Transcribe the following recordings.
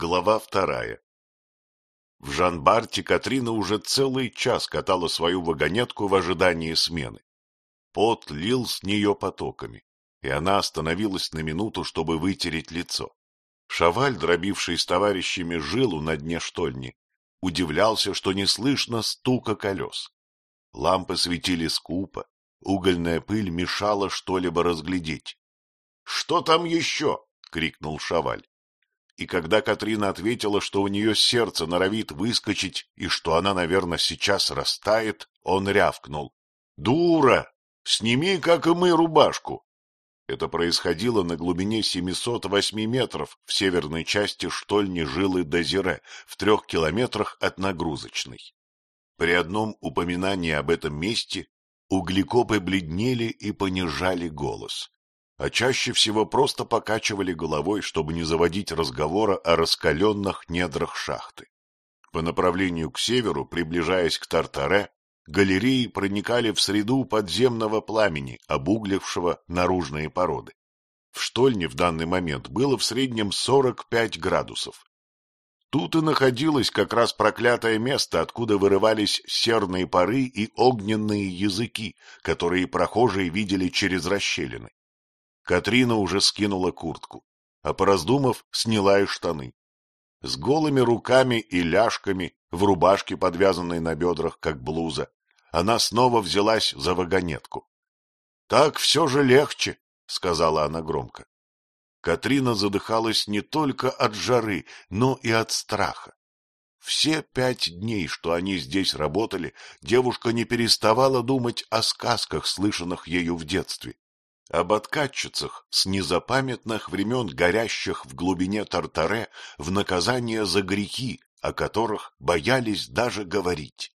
Глава вторая В Жан-Барте Катрина уже целый час катала свою вагонетку в ожидании смены. Пот лил с нее потоками, и она остановилась на минуту, чтобы вытереть лицо. Шаваль, дробивший с товарищами жилу на дне штольни, удивлялся, что не слышно стука колес. Лампы светили скупо, угольная пыль мешала что-либо разглядеть. — Что там еще? — крикнул Шаваль. И когда Катрина ответила, что у нее сердце норовит выскочить и что она, наверное, сейчас растает, он рявкнул. — Дура! Сними, как и мы, рубашку! Это происходило на глубине 708 метров в северной части штольни жилы Дозире, в трех километрах от нагрузочной. При одном упоминании об этом месте углекопы бледнели и понижали голос, а чаще всего просто покачивали головой, чтобы не заводить разговора о раскаленных недрах шахты. По направлению к северу, приближаясь к Тартаре, галереи проникали в среду подземного пламени, обуглившего наружные породы. В штольне в данный момент было в среднем 45 градусов. Тут и находилось как раз проклятое место, откуда вырывались серные пары и огненные языки, которые прохожие видели через расщелины. Катрина уже скинула куртку, а пораздумав, сняла и штаны. С голыми руками и ляжками, в рубашке, подвязанной на бедрах, как блуза, она снова взялась за вагонетку. — Так все же легче, — сказала она громко. Катрина задыхалась не только от жары, но и от страха. Все пять дней, что они здесь работали, девушка не переставала думать о сказках, слышанных ею в детстве, об откатчицах с незапамятных времен, горящих в глубине Тартаре в наказание за грехи, о которых боялись даже говорить.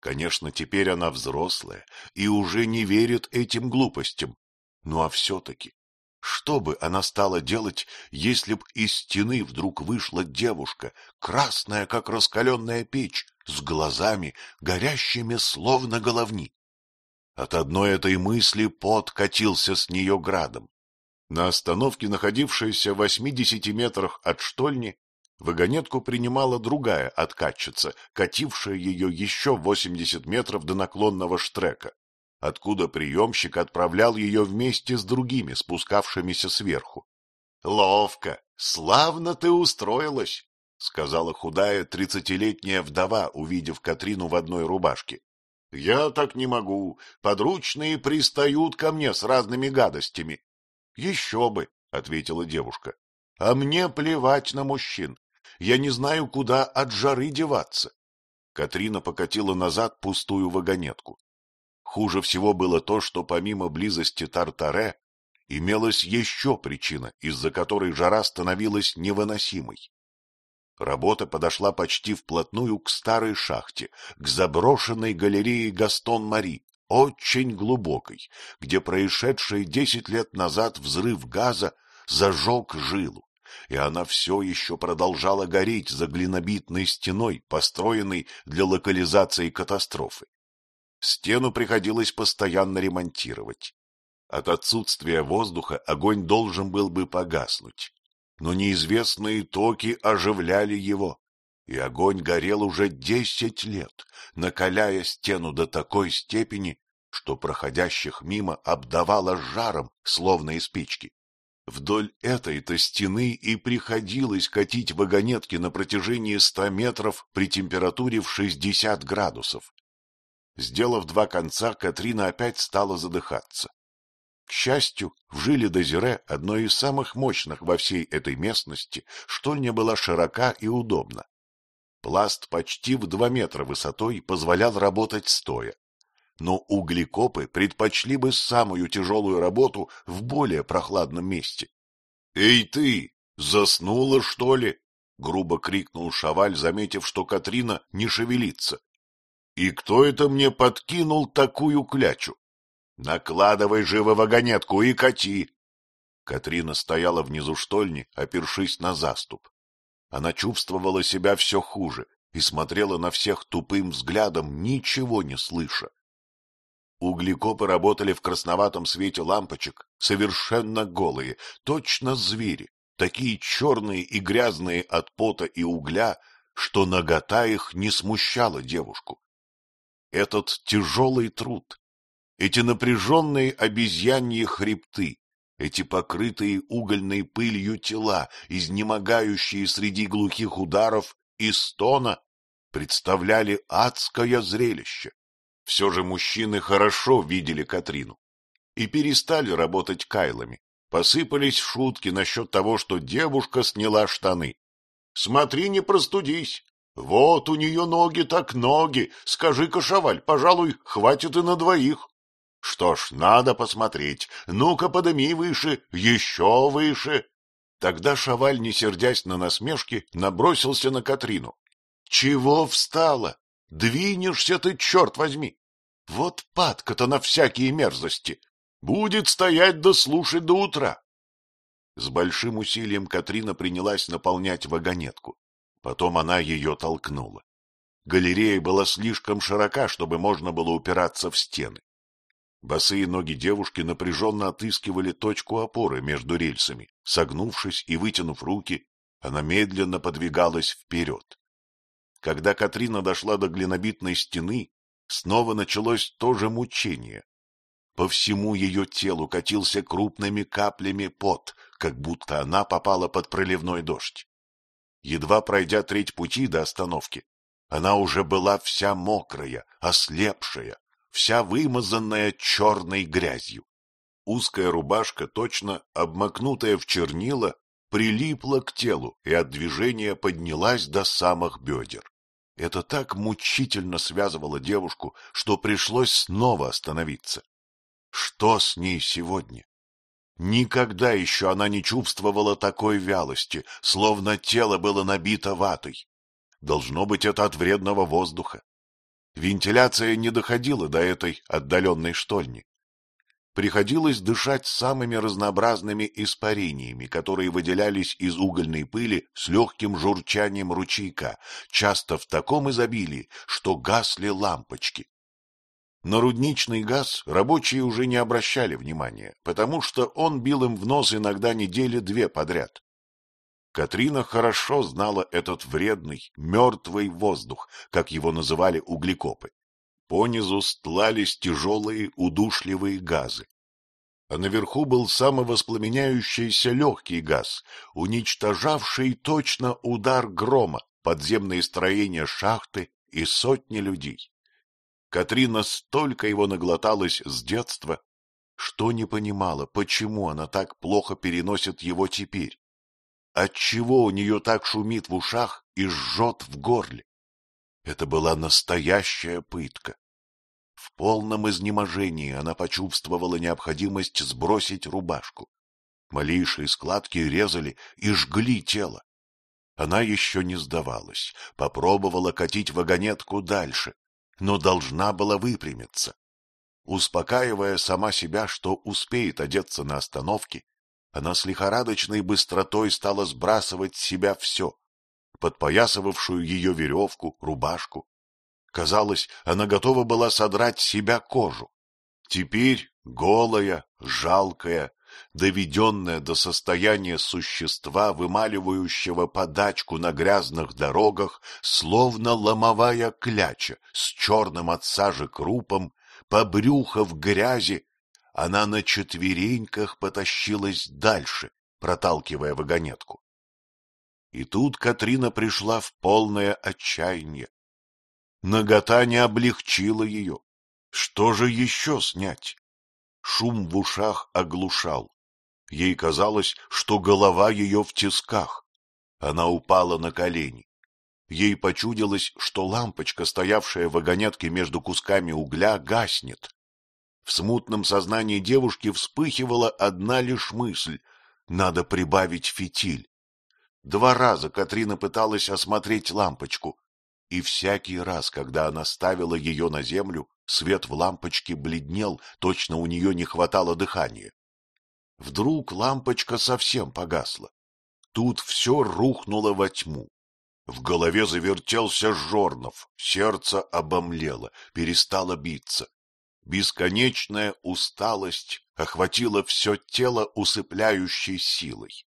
Конечно, теперь она взрослая и уже не верит этим глупостям. Ну а все-таки, что бы она стала делать, если б из стены вдруг вышла девушка, красная, как раскаленная печь, с глазами, горящими словно головни? От одной этой мысли пот катился с нее градом. На остановке, находившейся в восьмидесяти метрах от штольни, Вагонетку принимала другая откатчица, катившая ее еще восемьдесят метров до наклонного штрека, откуда приемщик отправлял ее вместе с другими, спускавшимися сверху. — Ловко, славно ты устроилась, — сказала худая тридцатилетняя вдова, увидев Катрину в одной рубашке. — Я так не могу, подручные пристают ко мне с разными гадостями. — Еще бы, — ответила девушка. — А мне плевать на мужчин. Я не знаю, куда от жары деваться. Катрина покатила назад пустую вагонетку. Хуже всего было то, что помимо близости Тартаре имелась еще причина, из-за которой жара становилась невыносимой. Работа подошла почти вплотную к старой шахте, к заброшенной галерее Гастон-Мари, очень глубокой, где происшедший десять лет назад взрыв газа зажег жилу и она все еще продолжала гореть за глинобитной стеной, построенной для локализации катастрофы. Стену приходилось постоянно ремонтировать. От отсутствия воздуха огонь должен был бы погаснуть, но неизвестные токи оживляли его, и огонь горел уже десять лет, накаляя стену до такой степени, что проходящих мимо обдавало жаром, словно из печки. Вдоль этой-то стены и приходилось катить вагонетки на протяжении ста метров при температуре в шестьдесят градусов. Сделав два конца, Катрина опять стала задыхаться. К счастью, в жиле Дозире, одной из самых мощных во всей этой местности, штольня была широка и удобна. Пласт почти в два метра высотой позволял работать стоя но углекопы предпочли бы самую тяжелую работу в более прохладном месте. — Эй ты, заснула, что ли? — грубо крикнул Шаваль, заметив, что Катрина не шевелится. — И кто это мне подкинул такую клячу? Накладывай живо вагонетку и кати! Катрина стояла внизу штольни, опершись на заступ. Она чувствовала себя все хуже и смотрела на всех тупым взглядом, ничего не слыша. Углекопы работали в красноватом свете лампочек, совершенно голые, точно звери, такие черные и грязные от пота и угля, что нагота их не смущала девушку. Этот тяжелый труд, эти напряженные обезьяньи хребты, эти покрытые угольной пылью тела, изнемогающие среди глухих ударов и стона, представляли адское зрелище. Все же мужчины хорошо видели Катрину и перестали работать кайлами. Посыпались шутки насчет того, что девушка сняла штаны. Смотри, не простудись. Вот у нее ноги так ноги. Скажи-ка, Шаваль, пожалуй, хватит и на двоих. Что ж, надо посмотреть. Ну-ка, подыми выше, еще выше. Тогда Шаваль, не сердясь на насмешки, набросился на Катрину. — Чего встала? Двинешься ты, черт возьми! Вот падка-то на всякие мерзости. Будет стоять да слушать до утра. С большим усилием Катрина принялась наполнять вагонетку. Потом она ее толкнула. Галерея была слишком широка, чтобы можно было упираться в стены. Босые ноги девушки напряженно отыскивали точку опоры между рельсами. Согнувшись и вытянув руки, она медленно подвигалась вперед. Когда Катрина дошла до глинобитной стены, снова началось то же мучение. По всему ее телу катился крупными каплями пот, как будто она попала под проливной дождь. Едва пройдя треть пути до остановки, она уже была вся мокрая, ослепшая, вся вымазанная черной грязью. Узкая рубашка, точно обмакнутая в чернила, прилипла к телу и от движения поднялась до самых бедер. Это так мучительно связывало девушку, что пришлось снова остановиться. Что с ней сегодня? Никогда еще она не чувствовала такой вялости, словно тело было набито ватой. Должно быть, это от вредного воздуха. Вентиляция не доходила до этой отдаленной штольни. Приходилось дышать самыми разнообразными испарениями, которые выделялись из угольной пыли с легким журчанием ручейка, часто в таком изобилии, что гасли лампочки. На рудничный газ рабочие уже не обращали внимания, потому что он бил им в нос иногда недели две подряд. Катрина хорошо знала этот вредный, мертвый воздух, как его называли углекопы. Понизу стлались тяжелые удушливые газы. А наверху был самовоспламеняющийся легкий газ, уничтожавший точно удар грома, подземные строения шахты и сотни людей. Катрина столько его наглоталась с детства, что не понимала, почему она так плохо переносит его теперь. Отчего у нее так шумит в ушах и жжет в горле? Это была настоящая пытка. В полном изнеможении она почувствовала необходимость сбросить рубашку. Малейшие складки резали и жгли тело. Она еще не сдавалась, попробовала катить вагонетку дальше, но должна была выпрямиться. Успокаивая сама себя, что успеет одеться на остановке, она с лихорадочной быстротой стала сбрасывать с себя все, подпоясывавшую ее веревку, рубашку. Казалось, она готова была содрать с себя кожу. Теперь голая, жалкая, доведенная до состояния существа, вымаливающего подачку на грязных дорогах, словно ломовая кляча с черным от сажи крупом, по брюхо в грязи, она на четвереньках потащилась дальше, проталкивая вагонетку. И тут Катрина пришла в полное отчаяние. Нагота не облегчила ее. Что же еще снять? Шум в ушах оглушал. Ей казалось, что голова ее в тисках. Она упала на колени. Ей почудилось, что лампочка, стоявшая в вагонетке между кусками угля, гаснет. В смутном сознании девушки вспыхивала одна лишь мысль — надо прибавить фитиль. Два раза Катрина пыталась осмотреть лампочку, и всякий раз, когда она ставила ее на землю, свет в лампочке бледнел, точно у нее не хватало дыхания. Вдруг лампочка совсем погасла. Тут все рухнуло во тьму. В голове завертелся Жорнов, сердце обомлело, перестало биться. Бесконечная усталость охватила все тело усыпляющей силой.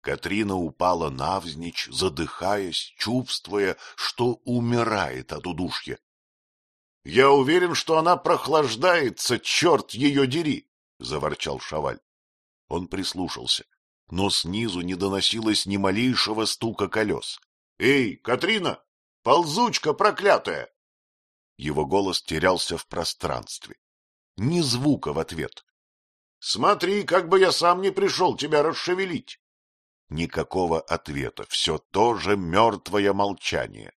Катрина упала навзничь, задыхаясь, чувствуя, что умирает от удушья. — Я уверен, что она прохлаждается, черт ее дери! — заворчал Шаваль. Он прислушался, но снизу не доносилось ни малейшего стука колес. — Эй, Катрина! Ползучка проклятая! Его голос терялся в пространстве. Ни звука в ответ. — Смотри, как бы я сам не пришел тебя расшевелить! Никакого ответа, все то же мертвое молчание.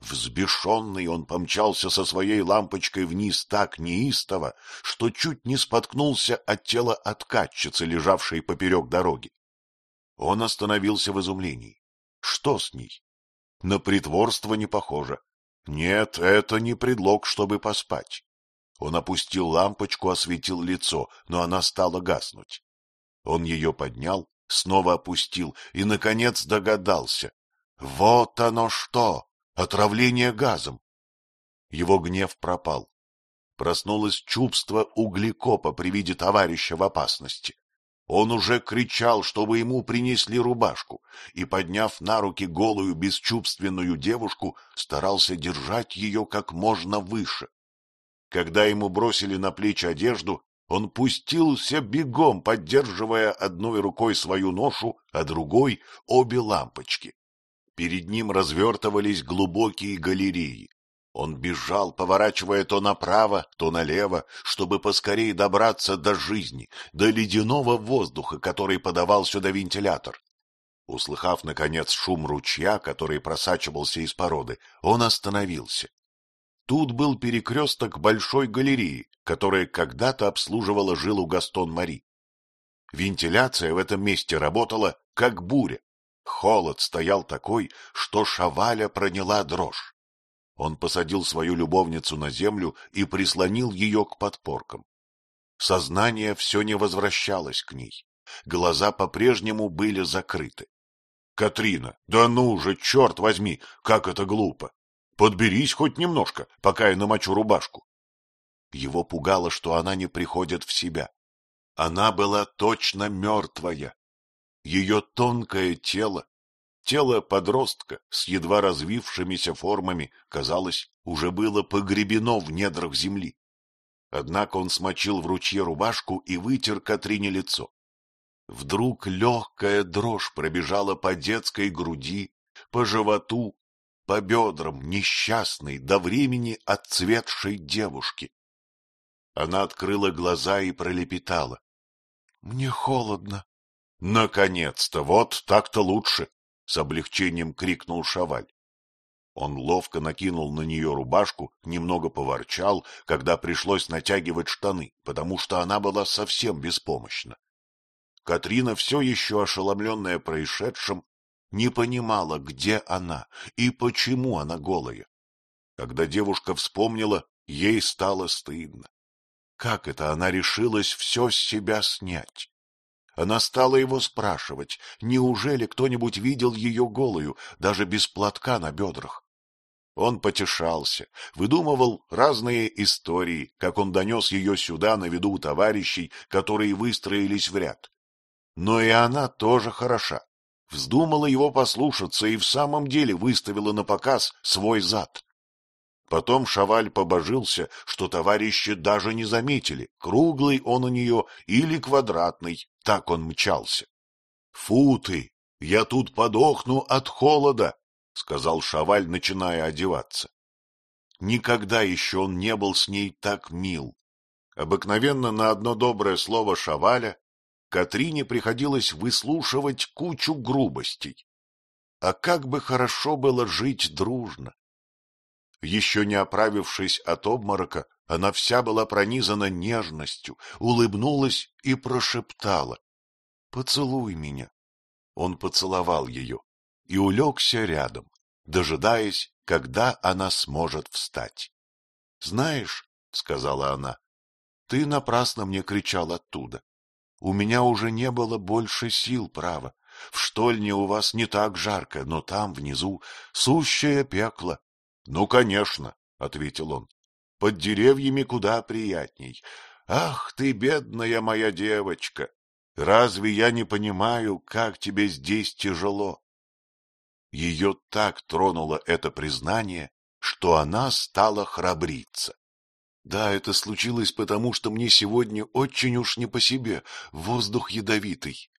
Взбешенный он помчался со своей лампочкой вниз так неистово, что чуть не споткнулся от тела откатчицы, лежавшей поперек дороги. Он остановился в изумлении. Что с ней? На притворство не похоже. Нет, это не предлог, чтобы поспать. Он опустил лампочку, осветил лицо, но она стала гаснуть. Он ее поднял снова опустил и, наконец, догадался. Вот оно что! Отравление газом! Его гнев пропал. Проснулось чувство углекопа при виде товарища в опасности. Он уже кричал, чтобы ему принесли рубашку, и, подняв на руки голую бесчувственную девушку, старался держать ее как можно выше. Когда ему бросили на плечи одежду, он пустился бегом, поддерживая одной рукой свою ношу, а другой — обе лампочки. Перед ним развертывались глубокие галереи. Он бежал, поворачивая то направо, то налево, чтобы поскорее добраться до жизни, до ледяного воздуха, который подавал сюда вентилятор. Услыхав, наконец, шум ручья, который просачивался из породы, он остановился. Тут был перекресток большой галереи, которая когда-то обслуживала жилу Гастон-Мари. Вентиляция в этом месте работала, как буря. Холод стоял такой, что Шаваля проняла дрожь. Он посадил свою любовницу на землю и прислонил ее к подпоркам. Сознание все не возвращалось к ней. Глаза по-прежнему были закрыты. — Катрина, да ну же, черт возьми, как это глупо! Подберись хоть немножко, пока я намочу рубашку. Его пугало, что она не приходит в себя. Она была точно мертвая. Ее тонкое тело, тело подростка с едва развившимися формами, казалось, уже было погребено в недрах земли. Однако он смочил в ручье рубашку и вытер Катрине лицо. Вдруг легкая дрожь пробежала по детской груди, по животу, по бедрам несчастной, до времени отцветшей девушки. Она открыла глаза и пролепетала. — Мне холодно. — Наконец-то! Вот так-то лучше! — с облегчением крикнул Шаваль. Он ловко накинул на нее рубашку, немного поворчал, когда пришлось натягивать штаны, потому что она была совсем беспомощна. Катрина, все еще ошеломленная происшедшим, не понимала, где она и почему она голая. Когда девушка вспомнила, ей стало стыдно. Как это она решилась все с себя снять? Она стала его спрашивать, неужели кто-нибудь видел ее голую, даже без платка на бедрах. Он потешался, выдумывал разные истории, как он донес ее сюда на виду у товарищей, которые выстроились в ряд. Но и она тоже хороша вздумала его послушаться и в самом деле выставила на показ свой зад. Потом Шаваль побожился, что товарищи даже не заметили, круглый он у нее или квадратный, так он мчался. — Фу ты, я тут подохну от холода, — сказал Шаваль, начиная одеваться. Никогда еще он не был с ней так мил. Обыкновенно на одно доброе слово Шаваля Катрине приходилось выслушивать кучу грубостей. А как бы хорошо было жить дружно! Еще не оправившись от обморока, она вся была пронизана нежностью, улыбнулась и прошептала. — Поцелуй меня. Он поцеловал ее и улегся рядом, дожидаясь, когда она сможет встать. — Знаешь, — сказала она, — ты напрасно мне кричал оттуда. У меня уже не было больше сил, право. В штольне у вас не так жарко, но там, внизу, сущее пекло. — Ну, конечно, — ответил он. — Под деревьями куда приятней. Ах ты, бедная моя девочка! Разве я не понимаю, как тебе здесь тяжело? Ее так тронуло это признание, что она стала храбриться. Да, это случилось потому, что мне сегодня очень уж не по себе, воздух ядовитый.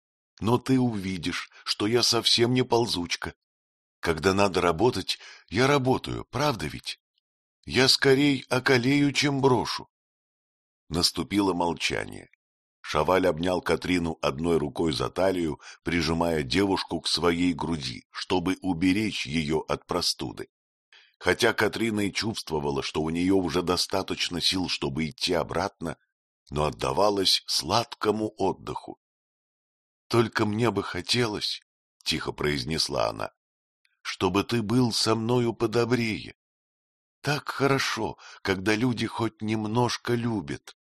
Но ты увидишь, что я совсем не ползучка. Когда надо работать, я работаю, правда ведь? Я скорей околею, чем брошу. Наступило молчание. Шаваль обнял Катрину одной рукой за талию, прижимая девушку к своей груди, чтобы уберечь ее от простуды. Хотя Катрина и чувствовала, что у нее уже достаточно сил, чтобы идти обратно, но отдавалась сладкому отдыху. — Только мне бы хотелось, — тихо произнесла она, — чтобы ты был со мною подобрее. Так хорошо, когда люди хоть немножко любят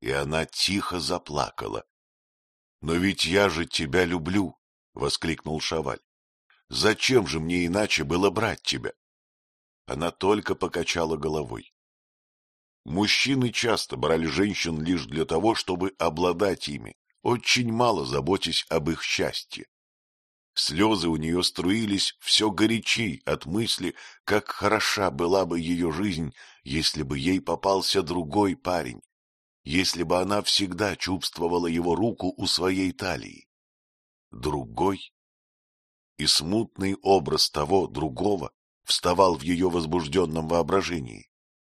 и она тихо заплакала. — Но ведь я же тебя люблю! — воскликнул Шаваль. — Зачем же мне иначе было брать тебя? Она только покачала головой. Мужчины часто брали женщин лишь для того, чтобы обладать ими, очень мало заботясь об их счастье. Слезы у нее струились все горячей от мысли, как хороша была бы ее жизнь, если бы ей попался другой парень, если бы она всегда чувствовала его руку у своей талии. Другой? И смутный образ того другого вставал в ее возбужденном воображении.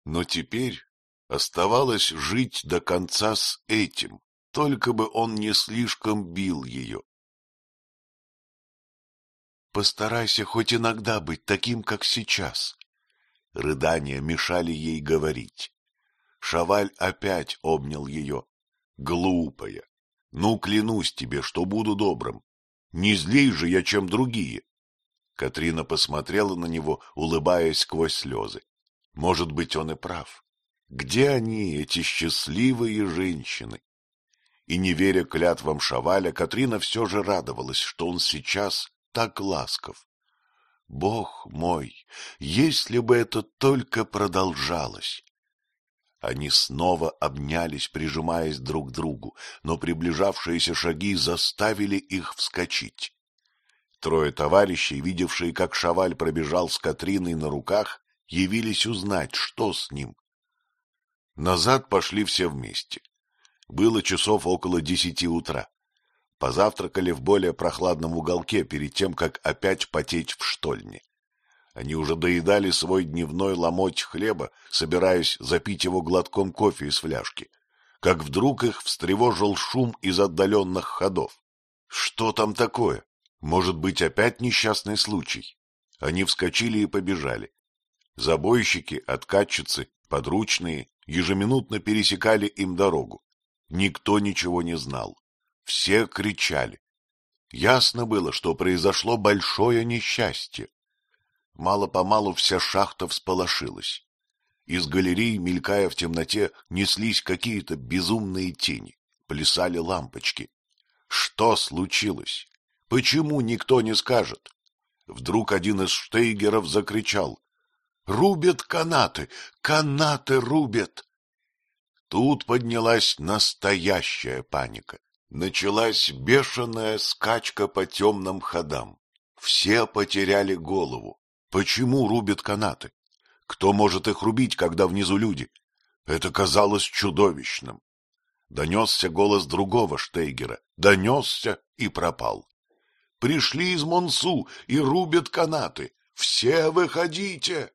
Но теперь оставалось жить до конца с этим, только бы он не слишком бил ее. Постарайся хоть иногда быть таким, как сейчас. Рыдания мешали ей говорить. Шаваль опять обнял ее. Глупая! Ну, клянусь тебе, что буду добрым. Не злей же я, чем другие. Катрина посмотрела на него, улыбаясь сквозь слезы. Может быть, он и прав. Где они, эти счастливые женщины? И не веря клятвам Шаваля, Катрина все же радовалась, что он сейчас так ласков. Бог мой, если бы это только продолжалось! Они снова обнялись, прижимаясь друг к другу, но приближавшиеся шаги заставили их вскочить. Трое товарищей, видевшие, как Шаваль пробежал с Катриной на руках, явились узнать, что с ним. Назад пошли все вместе. Было часов около десяти утра. Позавтракали в более прохладном уголке перед тем, как опять потеть в штольне. Они уже доедали свой дневной ломоть хлеба, собираясь запить его глотком кофе из фляжки, как вдруг их встревожил шум из отдаленных ходов. Что там такое? Может быть, опять несчастный случай? Они вскочили и побежали. Забойщики, откатчицы, подручные ежеминутно пересекали им дорогу. Никто ничего не знал. Все кричали. Ясно было, что произошло большое несчастье. Мало-помалу вся шахта всполошилась. Из галерей, мелькая в темноте, неслись какие-то безумные тени, плясали лампочки. Что случилось? Почему никто не скажет? Вдруг один из штейгеров закричал. — Рубят канаты! Канаты рубят! Тут поднялась настоящая паника. Началась бешеная скачка по темным ходам. Все потеряли голову. Почему рубят канаты? Кто может их рубить, когда внизу люди? Это казалось чудовищным. Донесся голос другого Штейгера. Донесся и пропал. Пришли из Монсу и рубят канаты. Все выходите!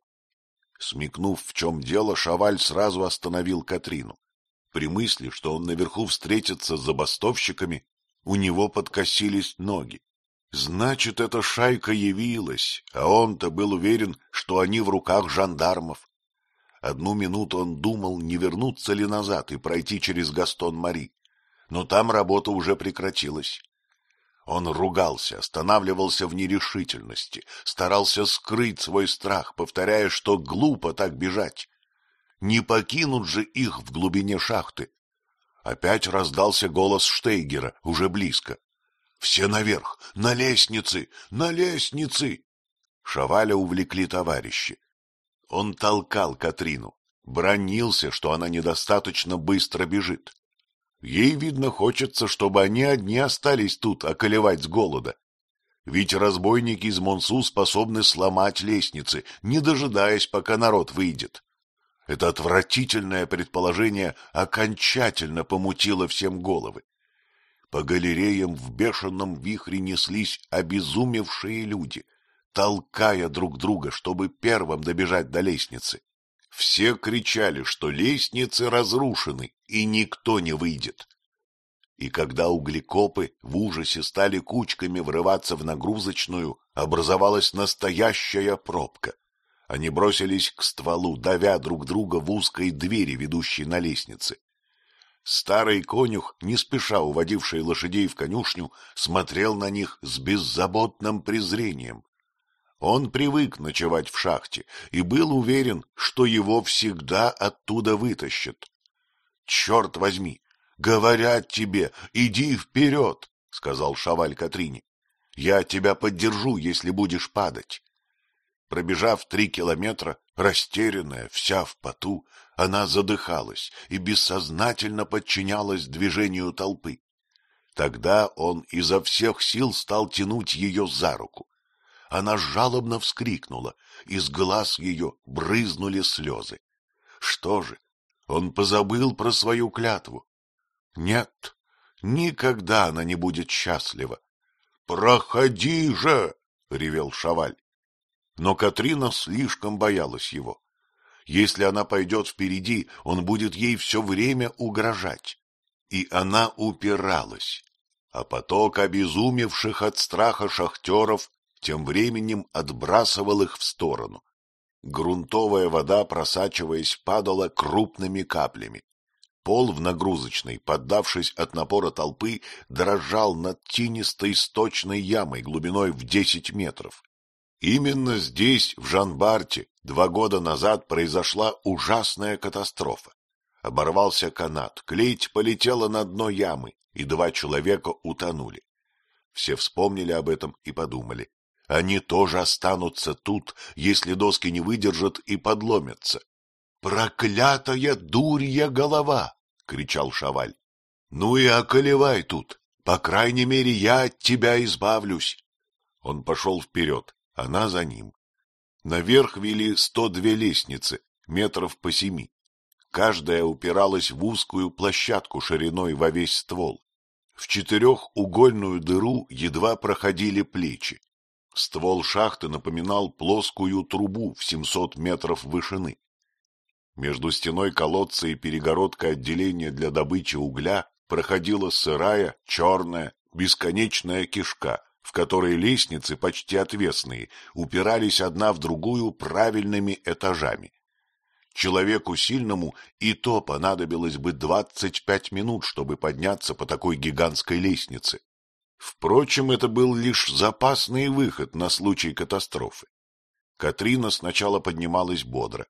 Смекнув, в чем дело, Шаваль сразу остановил Катрину. При мысли, что он наверху встретится с забастовщиками, у него подкосились ноги. Значит, эта шайка явилась, а он-то был уверен, что они в руках жандармов. Одну минуту он думал, не вернуться ли назад и пройти через Гастон-Мари, но там работа уже прекратилась. Он ругался, останавливался в нерешительности, старался скрыть свой страх, повторяя, что глупо так бежать. Не покинут же их в глубине шахты. Опять раздался голос Штейгера, уже близко. Все наверх, на лестнице, на лестнице! Шаваля увлекли товарищи. Он толкал Катрину, бронился, что она недостаточно быстро бежит. Ей, видно, хочется, чтобы они одни остались тут околевать с голода. Ведь разбойники из Монсу способны сломать лестницы, не дожидаясь, пока народ выйдет. Это отвратительное предположение окончательно помутило всем головы. По галереям в бешеном вихре неслись обезумевшие люди, толкая друг друга, чтобы первым добежать до лестницы. Все кричали, что лестницы разрушены, и никто не выйдет. И когда углекопы в ужасе стали кучками врываться в нагрузочную, образовалась настоящая пробка. Они бросились к стволу, давя друг друга в узкой двери, ведущей на лестнице. Старый конюх, не спеша уводивший лошадей в конюшню, смотрел на них с беззаботным презрением. Он привык ночевать в шахте и был уверен, что его всегда оттуда вытащат. — Черт возьми! Говорят тебе, иди вперед! — сказал Шаваль Катрине. — Я тебя поддержу, если будешь падать. Пробежав три километра, растерянная, вся в поту, она задыхалась и бессознательно подчинялась движению толпы. Тогда он изо всех сил стал тянуть ее за руку. Она жалобно вскрикнула, из глаз ее брызнули слезы. Что же, он позабыл про свою клятву? Нет, никогда она не будет счастлива. — Проходи же! — ревел Шаваль. Но Катрина слишком боялась его. Если она пойдет впереди, он будет ей все время угрожать. И она упиралась. А поток обезумевших от страха шахтеров тем временем отбрасывал их в сторону. Грунтовая вода, просачиваясь, падала крупными каплями. Пол в нагрузочной, поддавшись от напора толпы, дрожал над тинистой сточной ямой глубиной в десять метров. Именно здесь, в Жанбарте, два года назад произошла ужасная катастрофа. Оборвался канат, клеить полетела на дно ямы, и два человека утонули. Все вспомнили об этом и подумали. Они тоже останутся тут, если доски не выдержат и подломятся. — Проклятая дурья голова! — кричал Шаваль. — Ну и околевай тут. По крайней мере, я от тебя избавлюсь. Он пошел вперед, она за ним. Наверх вели сто две лестницы, метров по семи. Каждая упиралась в узкую площадку шириной во весь ствол. В четырехугольную дыру едва проходили плечи. Ствол шахты напоминал плоскую трубу в 700 метров вышины. Между стеной колодца и перегородкой отделения для добычи угля проходила сырая, черная, бесконечная кишка, в которой лестницы, почти отвесные, упирались одна в другую правильными этажами. Человеку сильному и то понадобилось бы двадцать пять минут, чтобы подняться по такой гигантской лестнице. Впрочем, это был лишь запасный выход на случай катастрофы. Катрина сначала поднималась бодро.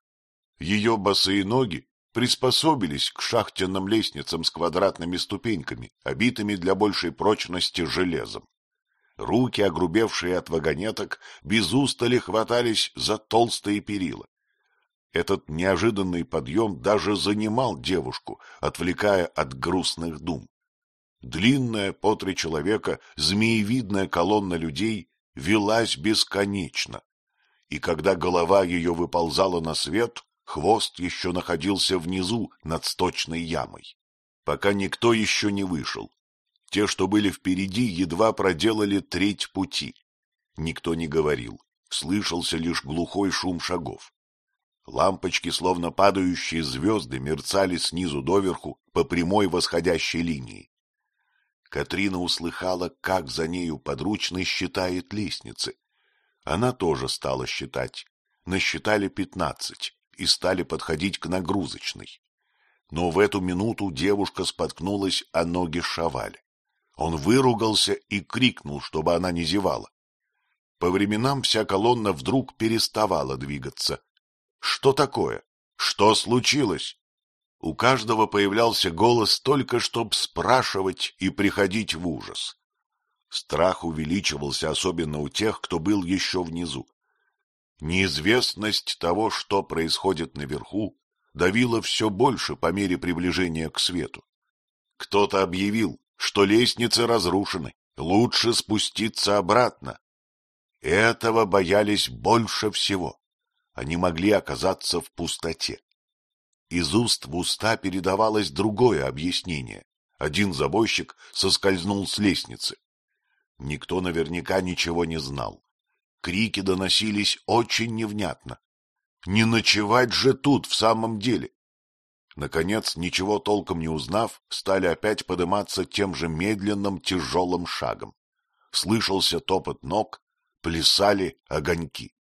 Ее босые ноги приспособились к шахтенным лестницам с квадратными ступеньками, обитыми для большей прочности железом. Руки, огрубевшие от вагонеток, без устали хватались за толстые перила. Этот неожиданный подъем даже занимал девушку, отвлекая от грустных дум. Длинная по три человека, змеевидная колонна людей велась бесконечно. И когда голова ее выползала на свет, хвост еще находился внизу над сточной ямой. Пока никто еще не вышел. Те, что были впереди, едва проделали треть пути. Никто не говорил, слышался лишь глухой шум шагов. Лампочки, словно падающие звезды, мерцали снизу доверху по прямой восходящей линии. Катрина услыхала, как за нею подручный считает лестницы. Она тоже стала считать. Насчитали пятнадцать и стали подходить к нагрузочной. Но в эту минуту девушка споткнулась о ноги Шаваля. Он выругался и крикнул, чтобы она не зевала. По временам вся колонна вдруг переставала двигаться. Что такое? Что случилось? У каждого появлялся голос только, чтобы спрашивать и приходить в ужас. Страх увеличивался особенно у тех, кто был еще внизу. Неизвестность того, что происходит наверху, давила все больше по мере приближения к свету. Кто-то объявил, что лестницы разрушены, лучше спуститься обратно. Этого боялись больше всего. Они могли оказаться в пустоте. Из уст в уста передавалось другое объяснение. Один забойщик соскользнул с лестницы. Никто наверняка ничего не знал. Крики доносились очень невнятно. Не ночевать же тут в самом деле. Наконец, ничего толком не узнав, стали опять подниматься тем же медленным тяжелым шагом. Слышался топот ног, плясали огоньки.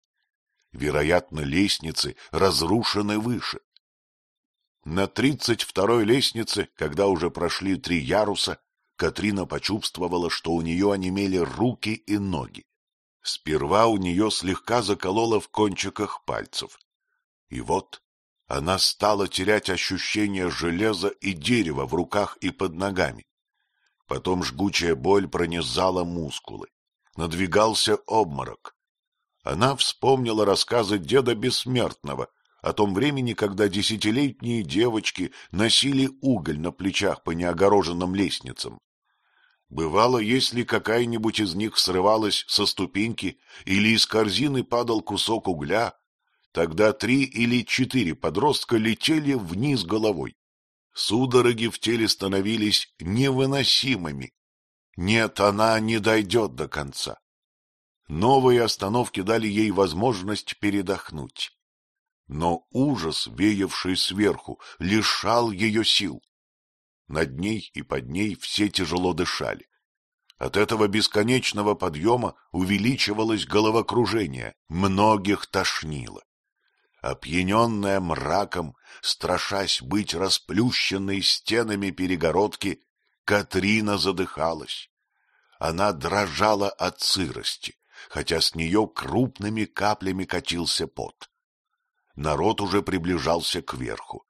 Вероятно, лестницы разрушены выше. На тридцать второй лестнице, когда уже прошли три яруса, Катрина почувствовала, что у нее онемели руки и ноги. Сперва у нее слегка закололо в кончиках пальцев. И вот она стала терять ощущение железа и дерева в руках и под ногами. Потом жгучая боль пронизала мускулы. Надвигался обморок. Она вспомнила рассказы деда Бессмертного о том времени, когда десятилетние девочки носили уголь на плечах по неогороженным лестницам. Бывало, если какая-нибудь из них срывалась со ступеньки или из корзины падал кусок угля, Тогда три или четыре подростка летели вниз головой. Судороги в теле становились невыносимыми. Нет, она не дойдет до конца. Новые остановки дали ей возможность передохнуть. Но ужас, веявший сверху, лишал ее сил. Над ней и под ней все тяжело дышали. От этого бесконечного подъема увеличивалось головокружение, многих тошнило. Опьяненная мраком, страшась быть расплющенной стенами перегородки, Катрина задыхалась. Она дрожала от сырости, хотя с нее крупными каплями катился пот. Народ уже приближался к верху.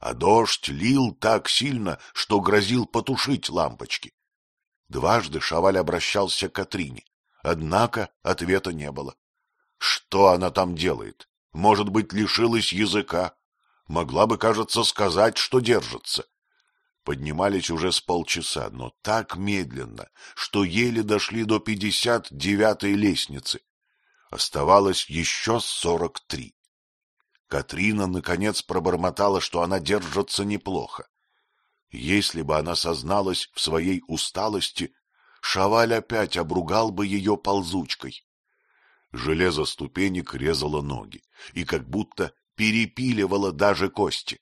А дождь лил так сильно, что грозил потушить лампочки. Дважды Шаваль обращался к Катрине, однако ответа не было. Что она там делает? Может быть, лишилась языка. Могла бы, кажется, сказать, что держится. Поднимались уже с полчаса, но так медленно, что еле дошли до пятьдесят девятой лестницы. Оставалось еще сорок три. Катрина, наконец, пробормотала, что она держится неплохо. Если бы она созналась в своей усталости, Шаваль опять обругал бы ее ползучкой. Железо ступенек резало ноги и как будто перепиливало даже кости.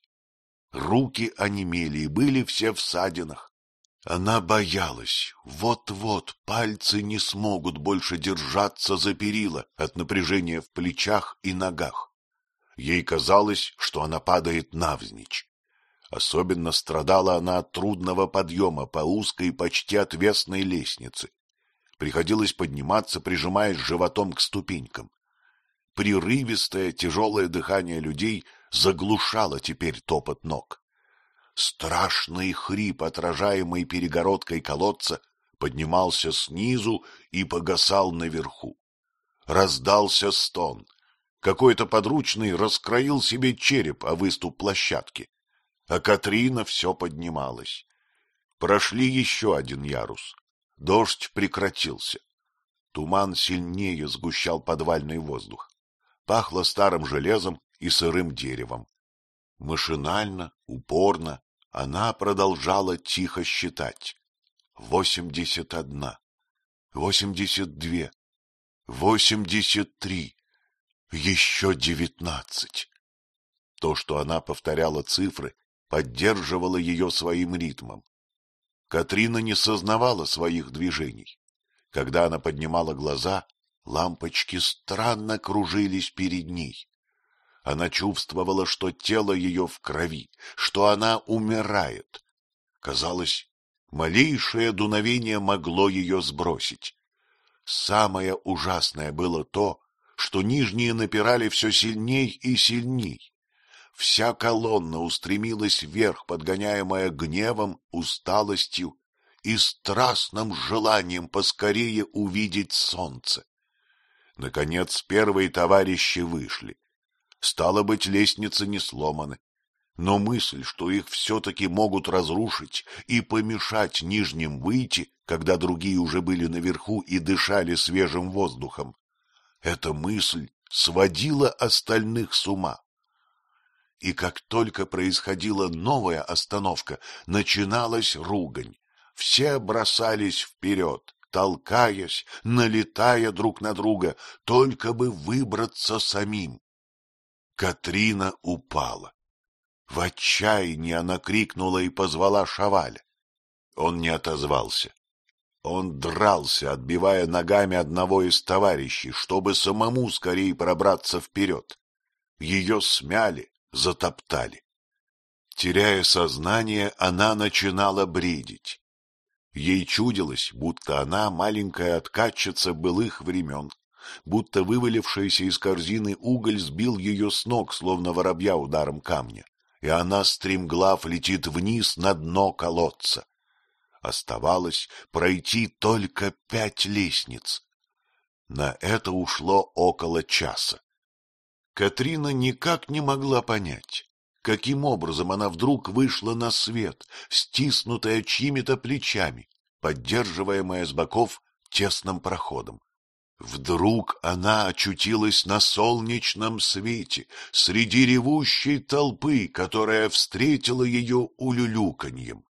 Руки онемели и были все в садинах. Она боялась, вот-вот пальцы не смогут больше держаться за перила от напряжения в плечах и ногах. Ей казалось, что она падает навзничь. Особенно страдала она от трудного подъема по узкой почти отвесной лестнице. Приходилось подниматься, прижимаясь животом к ступенькам. Прерывистое тяжелое дыхание людей заглушало теперь топот ног. Страшный хрип, отражаемый перегородкой колодца, поднимался снизу и погасал наверху. Раздался стон. Какой-то подручный раскроил себе череп о выступ площадки. А Катрина все поднималась. Прошли еще один ярус. Дождь прекратился. Туман сильнее сгущал подвальный воздух. Пахло старым железом и сырым деревом. Машинально, упорно она продолжала тихо считать. Восемьдесят одна, восемьдесят две, восемьдесят три, еще девятнадцать. То, что она повторяла цифры, поддерживало ее своим ритмом. Катрина не сознавала своих движений. Когда она поднимала глаза, лампочки странно кружились перед ней. Она чувствовала, что тело ее в крови, что она умирает. Казалось, малейшее дуновение могло ее сбросить. Самое ужасное было то, что нижние напирали все сильней и сильней. Вся колонна устремилась вверх, подгоняемая гневом, усталостью и страстным желанием поскорее увидеть солнце. Наконец первые товарищи вышли. Стало быть, лестницы не сломаны. но мысль, что их все-таки могут разрушить и помешать нижним выйти, когда другие уже были наверху и дышали свежим воздухом, эта мысль сводила остальных с ума. И как только происходила новая остановка, начиналась ругань. Все бросались вперед, толкаясь, налетая друг на друга, только бы выбраться самим. Катрина упала. В отчаянии она крикнула и позвала Шаваля. Он не отозвался. Он дрался, отбивая ногами одного из товарищей, чтобы самому скорее пробраться вперед. Ее смяли, затоптали. Теряя сознание, она начинала бредить. Ей чудилось, будто она маленькая откатчица былых времен, будто вывалившийся из корзины уголь сбил ее с ног, словно воробья ударом камня, и она стремглав летит вниз на дно колодца. Оставалось пройти только пять лестниц. На это ушло около часа. Катрина никак не могла понять, каким образом она вдруг вышла на свет, стиснутая чьими-то плечами, поддерживаемая с боков тесным проходом. Вдруг она очутилась на солнечном свете, среди ревущей толпы, которая встретила ее улюлюканьем.